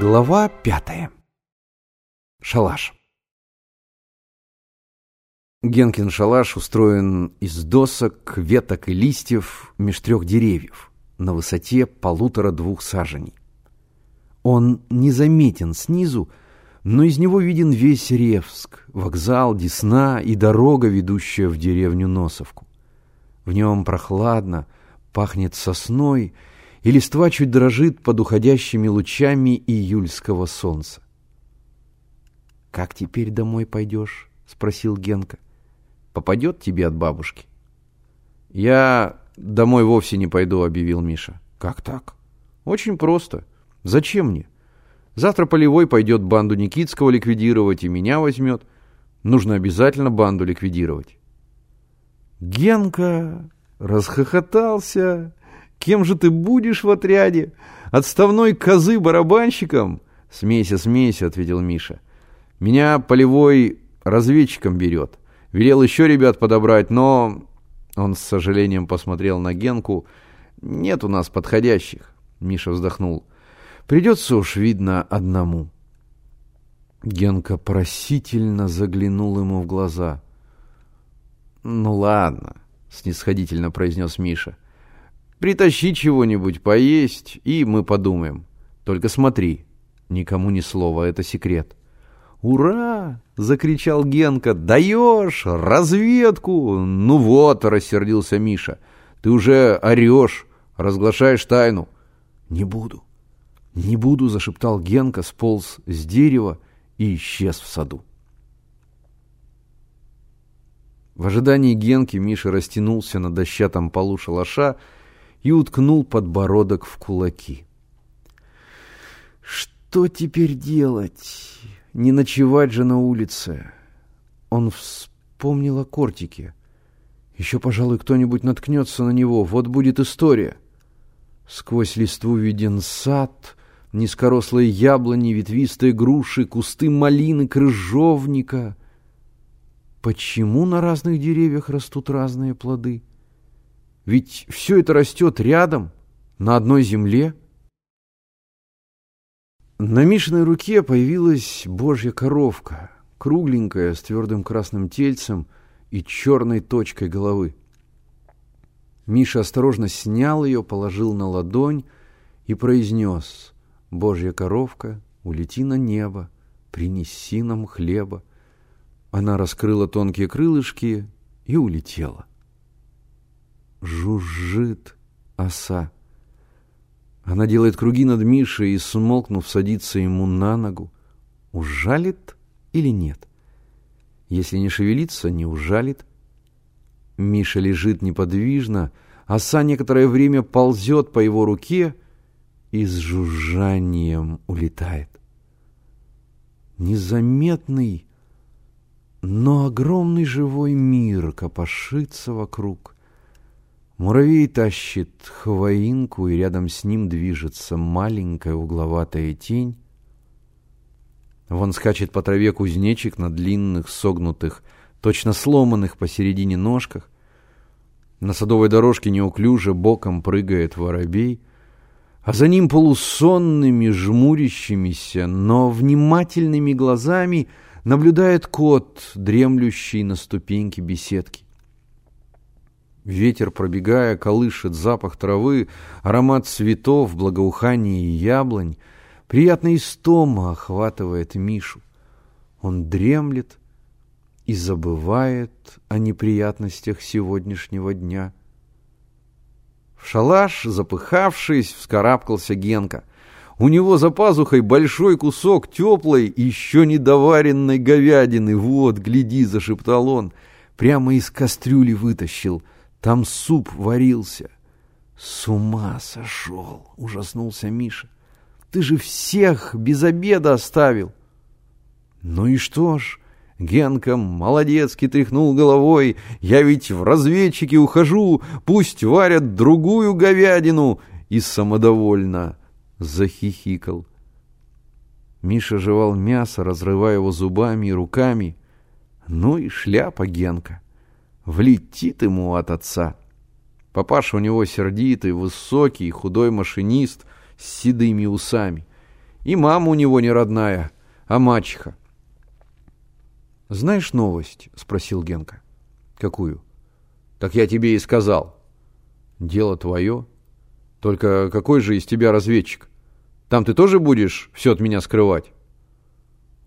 Глава пятая. Шалаш. Генкин шалаш устроен из досок, веток и листьев меж трех деревьев на высоте полутора-двух саженей. Он незаметен снизу, но из него виден весь Ревск, вокзал, Десна и дорога, ведущая в деревню Носовку. В нем прохладно, пахнет сосной, и листва чуть дрожит под уходящими лучами июльского солнца. «Как теперь домой пойдешь?» — спросил Генка. «Попадет тебе от бабушки?» «Я домой вовсе не пойду», — объявил Миша. «Как так?» «Очень просто. Зачем мне? Завтра Полевой пойдет банду Никитского ликвидировать и меня возьмет. Нужно обязательно банду ликвидировать». Генка расхохотался. Кем же ты будешь в отряде? Отставной козы барабанщиком? Смейся, смейся, ответил Миша. Меня полевой разведчиком берет. Велел еще ребят подобрать, но... Он с сожалением посмотрел на Генку. Нет у нас подходящих. Миша вздохнул. Придется уж, видно, одному. Генка просительно заглянул ему в глаза. «Ну ладно», — снисходительно произнес Миша. Притащи чего-нибудь поесть, и мы подумаем. Только смотри, никому ни слова, это секрет. «Ура!» — закричал Генка. «Даешь! Разведку!» «Ну вот!» — рассердился Миша. «Ты уже орешь, разглашаешь тайну». «Не буду, не буду!» — зашептал Генка, сполз с дерева и исчез в саду. В ожидании Генки Миша растянулся на дощатом полу шалаша и уткнул подбородок в кулаки. Что теперь делать? Не ночевать же на улице. Он вспомнил о кортике. Еще, пожалуй, кто-нибудь наткнется на него. Вот будет история. Сквозь листву виден сад, низкорослые яблони, ветвистые груши, кусты малины, крыжовника. Почему на разных деревьях растут разные плоды? — ведь все это растет рядом, на одной земле. На Мишиной руке появилась божья коровка, кругленькая, с твердым красным тельцем и черной точкой головы. Миша осторожно снял ее, положил на ладонь и произнес «Божья коровка, улети на небо, принеси нам хлеба». Она раскрыла тонкие крылышки и улетела. Жужжит оса. Она делает круги над Мишей и, смолкнув, садится ему на ногу. Ужалит или нет? Если не шевелится, не ужалит. Миша лежит неподвижно, оса некоторое время ползет по его руке и с жужжанием улетает. Незаметный, но огромный живой мир копошится вокруг. Муравей тащит хвоинку, и рядом с ним движется маленькая угловатая тень. Вон скачет по траве кузнечик на длинных, согнутых, точно сломанных посередине ножках. На садовой дорожке неуклюже боком прыгает воробей, а за ним полусонными, жмурящимися, но внимательными глазами наблюдает кот, дремлющий на ступеньке беседки. Ветер, пробегая, колышет запах травы, аромат цветов, благоухание яблонь. Приятная истома охватывает Мишу. Он дремлет и забывает о неприятностях сегодняшнего дня. В шалаш, запыхавшись, вскарабкался Генка. У него за пазухой большой кусок теплой, еще недоваренной говядины. «Вот, гляди!» — зашептал он. Прямо из кастрюли вытащил — там суп варился. С ума сошел, ужаснулся Миша. Ты же всех без обеда оставил. Ну и что ж, Генка молодецки тряхнул головой. Я ведь в разведчики ухожу, пусть варят другую говядину. И самодовольно захихикал. Миша жевал мясо, разрывая его зубами и руками. Ну и шляпа Генка влетит ему от отца. Папаша у него сердитый, высокий, худой машинист с седыми усами. И мама у него не родная, а мачеха. «Знаешь новость?» — спросил Генка. «Какую?» «Так я тебе и сказал». «Дело твое. Только какой же из тебя разведчик? Там ты тоже будешь все от меня скрывать?»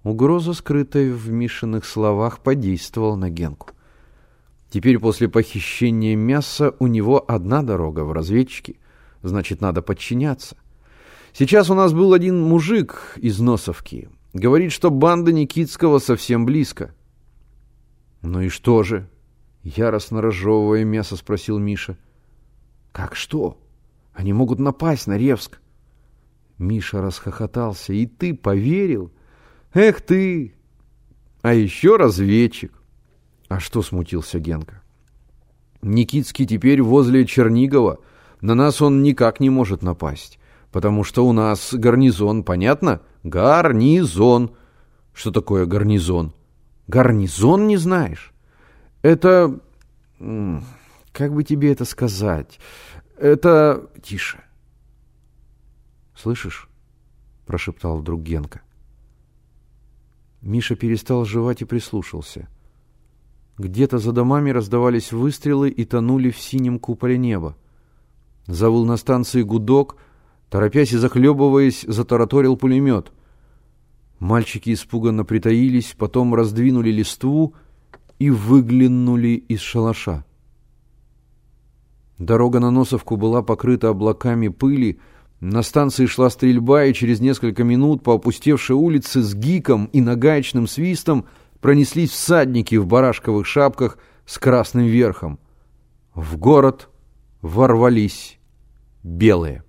Угроза, скрытая в Мишиных словах, подействовала на Генку. Теперь после похищения мяса у него одна дорога в разведчики, значит, надо подчиняться. Сейчас у нас был один мужик из Носовки. Говорит, что банда Никитского совсем близко. «Ну и что же?» — яростно разжевывая мясо, спросил Миша. «Как что? Они могут напасть на Ревск». Миша расхохотался. «И ты поверил? Эх ты! А еще разведчик!» «А что?» — смутился Генка. «Никитский теперь возле Чернигова. На нас он никак не может напасть, потому что у нас гарнизон, понятно? Гарнизон!» «Что такое гарнизон?» Гарнизон не знаешь? Это... Как бы тебе это сказать? Это... Тише. Слышишь? Прошептал вдруг Генка. Миша перестал жевать и прислушался. Где-то за домами раздавались выстрелы и тонули в синем куполе неба. Завыл на станции гудок, торопясь и захлебываясь, затараторил пулемет — Мальчики испуганно притаились, потом раздвинули листву и выглянули из шалаша. Дорога на Носовку была покрыта облаками пыли, на станции шла стрельба, и через несколько минут по опустевшей улице с гиком и нагаечным свистом пронеслись всадники в барашковых шапках с красным верхом. В город ворвались белые.